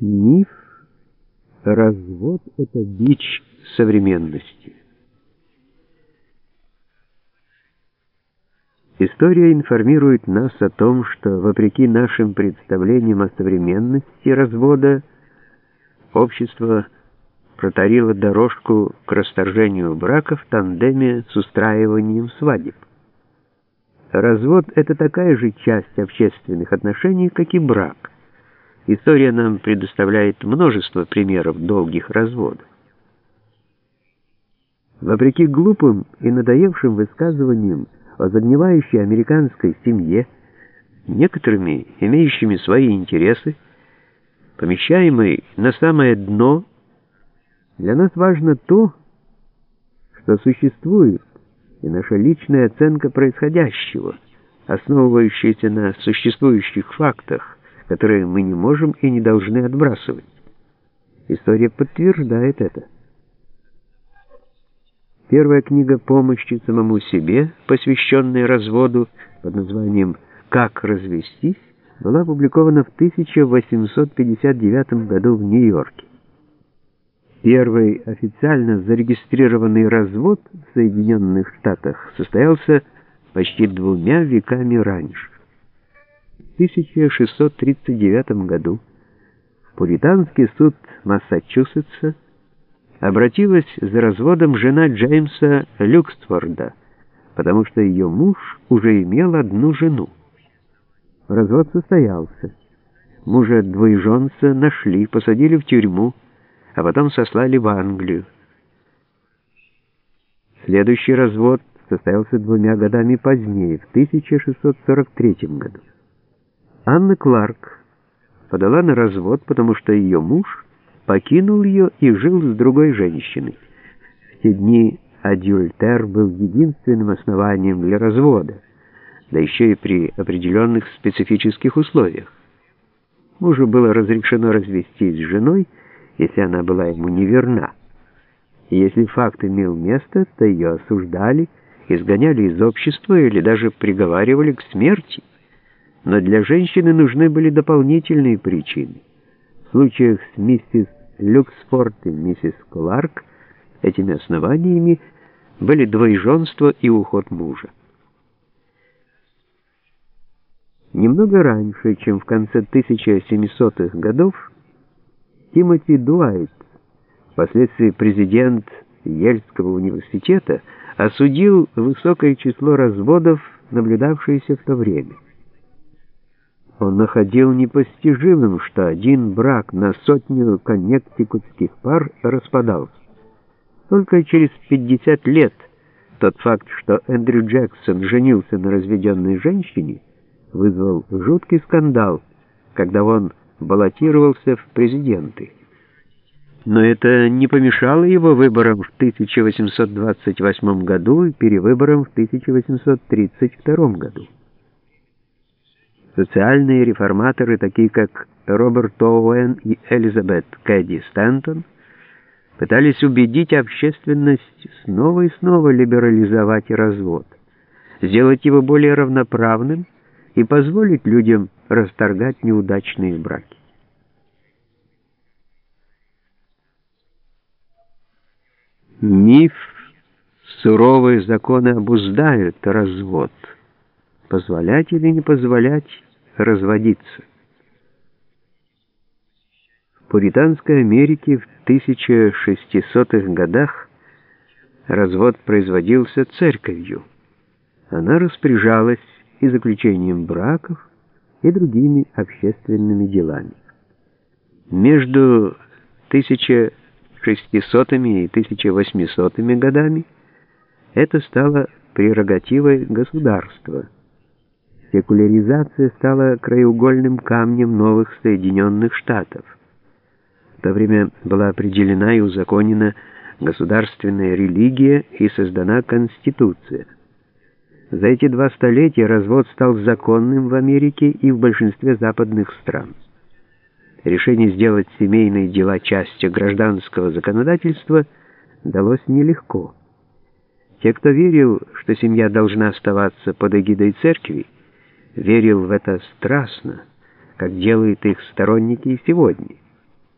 Миф «Развод — это бич современности». История информирует нас о том, что, вопреки нашим представлениям о современности развода, общество протарило дорожку к расторжению брака в тандеме с устраиванием свадеб. Развод — это такая же часть общественных отношений, как и брак — История нам предоставляет множество примеров долгих разводов. Вопреки глупым и надоевшим высказываниям о загнивающей американской семье, некоторыми имеющими свои интересы, помещаемой на самое дно, для нас важно то, что существует, и наша личная оценка происходящего, основывающаяся на существующих фактах, которые мы не можем и не должны отбрасывать. История подтверждает это. Первая книга помощи самому себе, посвященная разводу под названием «Как развестись», была опубликована в 1859 году в Нью-Йорке. Первый официально зарегистрированный развод в Соединенных Штатах состоялся почти двумя веками раньше. 1639 году Пуританский суд Массачусетса обратилась за разводом жена Джеймса Люксфорда, потому что ее муж уже имел одну жену. Развод состоялся. Мужа двоеженца нашли, посадили в тюрьму, а потом сослали в Англию. Следующий развод состоялся двумя годами позднее, в 1643 году. Анна Кларк подала на развод, потому что ее муж покинул ее и жил с другой женщиной. В те дни адюльтер был единственным основанием для развода, да еще и при определенных специфических условиях. Мужу было разрешено развестись с женой, если она была ему неверна. И если факт имел место, то ее осуждали, изгоняли из общества или даже приговаривали к смерти но для женщины нужны были дополнительные причины. В случаях с миссис Люксфорд и миссис Кларк этими основаниями были двоеженство и уход мужа. Немного раньше, чем в конце 1700-х годов, Тимоти Дуайт, впоследствии президент Ельского университета, осудил высокое число разводов, наблюдавшееся в то время. Он находил непостижимым, что один брак на сотню коннектикутских пар распадался. Только через 50 лет тот факт, что Эндрю Джексон женился на разведенной женщине, вызвал жуткий скандал, когда он баллотировался в президенты. Но это не помешало его выборам в 1828 году и перевыборам в 1832 году. Социальные реформаторы, такие как Роберт Оуэн и Элизабет Кэдди Стэнтон, пытались убедить общественность снова и снова либерализовать развод, сделать его более равноправным и позволить людям расторгать неудачные браки. Миф «Суровые законы обуздают развод». Позволять или не позволять разводиться. В Пуританской Америке в 1600-х годах развод производился церковью. Она распоряжалась и заключением браков, и другими общественными делами. Между 1600 и 1800 годами это стало прерогативой государства – Секуляризация стала краеугольным камнем новых Соединенных Штатов. В то время была определена и узаконена государственная религия и создана Конституция. За эти два столетия развод стал законным в Америке и в большинстве западных стран. Решение сделать семейные дела частью гражданского законодательства далось нелегко. Те, кто верил, что семья должна оставаться под эгидой церкви, верил в это страстно, как делают их сторонники и сегодня.